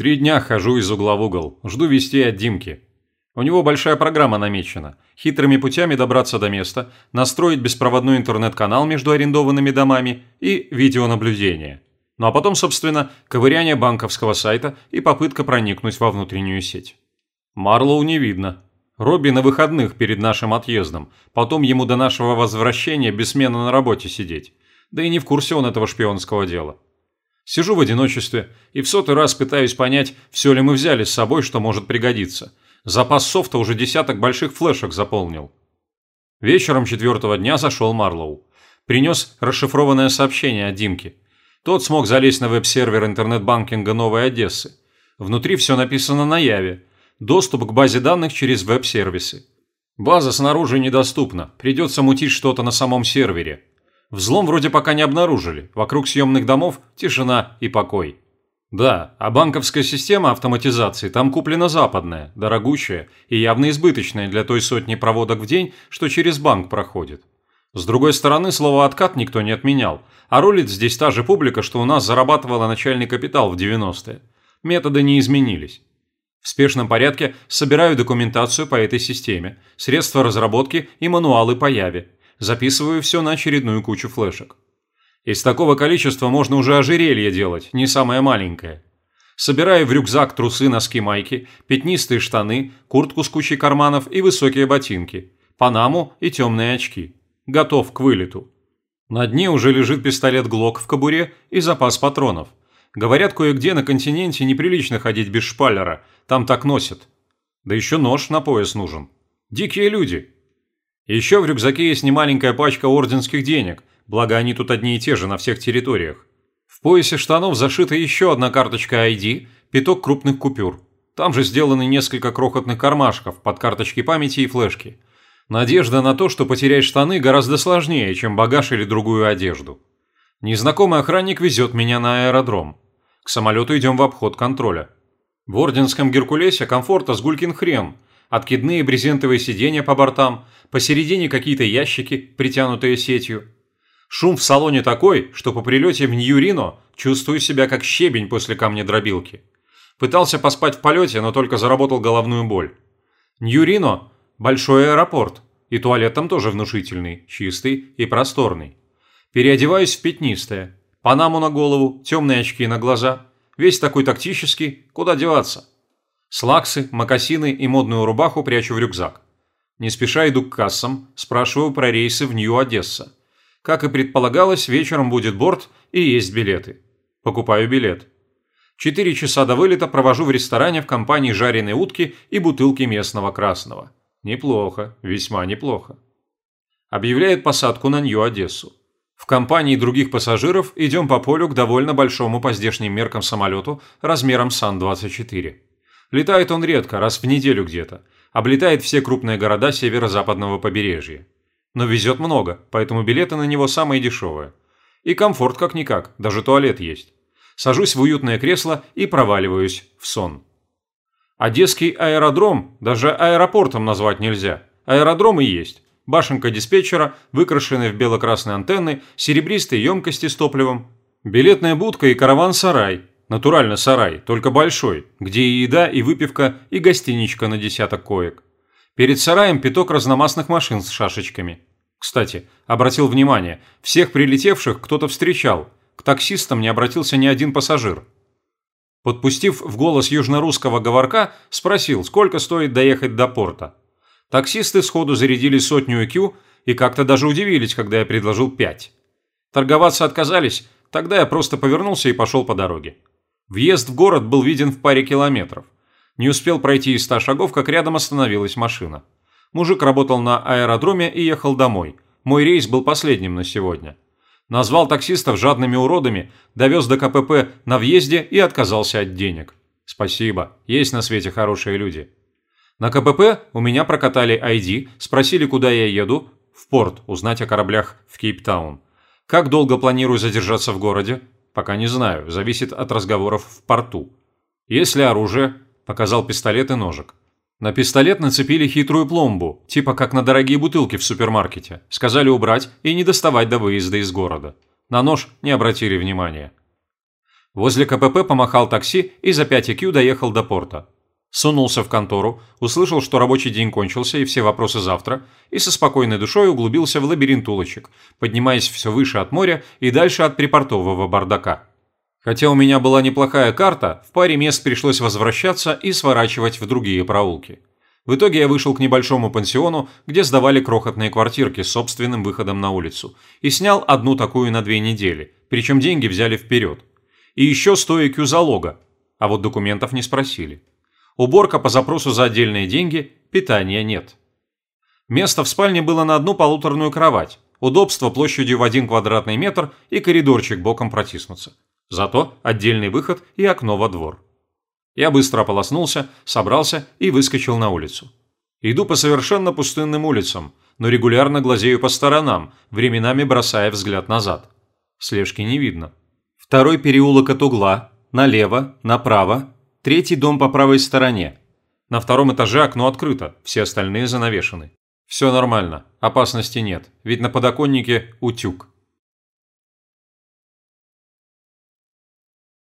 Три дня хожу из угла в угол, жду вести от Димки. У него большая программа намечена. Хитрыми путями добраться до места, настроить беспроводной интернет-канал между арендованными домами и видеонаблюдение. Ну а потом, собственно, ковыряние банковского сайта и попытка проникнуть во внутреннюю сеть. Марлоу не видно. Робби на выходных перед нашим отъездом. Потом ему до нашего возвращения бессменно на работе сидеть. Да и не в курсе он этого шпионского дела. Сижу в одиночестве и в сотый раз пытаюсь понять, все ли мы взяли с собой, что может пригодиться. Запас софта уже десяток больших флешек заполнил. Вечером четвертого дня зашел Марлоу. Принес расшифрованное сообщение от Димки. Тот смог залезть на веб-сервер интернет-банкинга Новой Одессы. Внутри все написано на Яве. Доступ к базе данных через веб-сервисы. База снаружи недоступна, придется мутить что-то на самом сервере. Взлом вроде пока не обнаружили, вокруг съемных домов тишина и покой. Да, а банковская система автоматизации там куплена западная, дорогущая и явно избыточная для той сотни проводок в день, что через банк проходит. С другой стороны, слово «откат» никто не отменял, а рулит здесь та же публика, что у нас зарабатывала начальный капитал в 90-е. Методы не изменились. В спешном порядке собираю документацию по этой системе, средства разработки и мануалы по Яве, записываю все на очередную кучу флешек. Из такого количества можно уже ожерелье делать, не самое маленькое. Собираю в рюкзак трусы, носки, майки, пятнистые штаны, куртку с кучей карманов и высокие ботинки, панаму и темные очки. Готов к вылету. На дне уже лежит пистолет ГЛОК в кобуре и запас патронов. Говорят, кое-где на континенте неприлично ходить без шпалера, там так носят. Да еще нож на пояс нужен. Дикие люди. Еще в рюкзаке есть немаленькая пачка орденских денег, благо они тут одни и те же на всех территориях. В поясе штанов зашита еще одна карточка ID, пяток крупных купюр. Там же сделаны несколько крохотных кармашков под карточки памяти и флешки. Надежда на то, что потерять штаны гораздо сложнее, чем багаж или другую одежду. Незнакомый охранник везет меня на аэродром. К самолету идем в обход контроля. В орденском Геркулесе комфорта с гулькин хрен – откидные брезентовые сиденья по бортам, посередине какие-то ящики, притянутые сетью. Шум в салоне такой, что по прилете в Нью-Рино чувствую себя как щебень после камня-дробилки. Пытался поспать в полете, но только заработал головную боль. Нью-Рино – большой аэропорт, и туалет там тоже внушительный, чистый и просторный. Переодеваюсь в пятнистое, панаму на голову, темные очки на глаза. Весь такой тактический, куда деваться. Слаксы, мокасины и модную рубаху прячу в рюкзак. Не спеша иду к кассам, спрашиваю про рейсы в Нью-Одесса. Как и предполагалось, вечером будет борт и есть билеты. Покупаю билет. Четыре часа до вылета провожу в ресторане в компании жареной утки и бутылки местного красного. Неплохо, весьма неплохо. Объявляет посадку на Нью-Одессу. В компании других пассажиров идем по полю к довольно большому по здешним меркам самолету размером Сан-24. Летает он редко, раз в неделю где-то. Облетает все крупные города северо-западного побережья. Но везет много, поэтому билеты на него самые дешевые. И комфорт как-никак, даже туалет есть. Сажусь в уютное кресло и проваливаюсь в сон. Одесский аэродром даже аэропортом назвать нельзя. Аэродром и есть. Башенка диспетчера, выкрашенная в бело-красные антенны, серебристые емкости с топливом, билетная будка и караван-сарай, Натурально сарай, только большой, где и еда, и выпивка, и гостиничка на десяток коек. Перед сараем пяток разномастных машин с шашечками. Кстати, обратил внимание, всех прилетевших кто-то встречал. К таксистам не обратился ни один пассажир. Подпустив в голос южнорусского говорка, спросил, сколько стоит доехать до порта. Таксисты сходу зарядили сотню IQ и как-то даже удивились, когда я предложил пять. Торговаться отказались, тогда я просто повернулся и пошел по дороге. Въезд в город был виден в паре километров. Не успел пройти и ста шагов, как рядом остановилась машина. Мужик работал на аэродроме и ехал домой. Мой рейс был последним на сегодня. Назвал таксистов жадными уродами, довез до КПП на въезде и отказался от денег. Спасибо, есть на свете хорошие люди. На КПП у меня прокатали ID, спросили, куда я еду, в порт, узнать о кораблях в Кейптаун. Как долго планирую задержаться в городе? Пока не знаю, зависит от разговоров в порту. Если оружие, показал пистолет и ножик. На пистолет нацепили хитрую пломбу, типа как на дорогие бутылки в супермаркете. Сказали убрать и не доставать до выезда из города. На нож не обратили внимания. Возле КПП помахал такси и за 5 IQ доехал до порта. Сунулся в контору, услышал, что рабочий день кончился и все вопросы завтра, и со спокойной душой углубился в лабиринт улочек, поднимаясь все выше от моря и дальше от припортового бардака. Хотя у меня была неплохая карта, в паре мест пришлось возвращаться и сворачивать в другие проулки. В итоге я вышел к небольшому пансиону, где сдавали крохотные квартирки с собственным выходом на улицу, и снял одну такую на две недели, причем деньги взяли вперед. И еще 100 IQ залога, а вот документов не спросили. Уборка по запросу за отдельные деньги, питания нет. Место в спальне было на одну полуторную кровать, удобство площадью в один квадратный метр и коридорчик боком протиснуться. Зато отдельный выход и окно во двор. Я быстро ополоснулся, собрался и выскочил на улицу. Иду по совершенно пустынным улицам, но регулярно глазею по сторонам, временами бросая взгляд назад. Слежки не видно. Второй переулок от угла, налево, направо, Третий дом по правой стороне. На втором этаже окно открыто, все остальные занавешены. Все нормально, опасности нет, ведь на подоконнике утюг.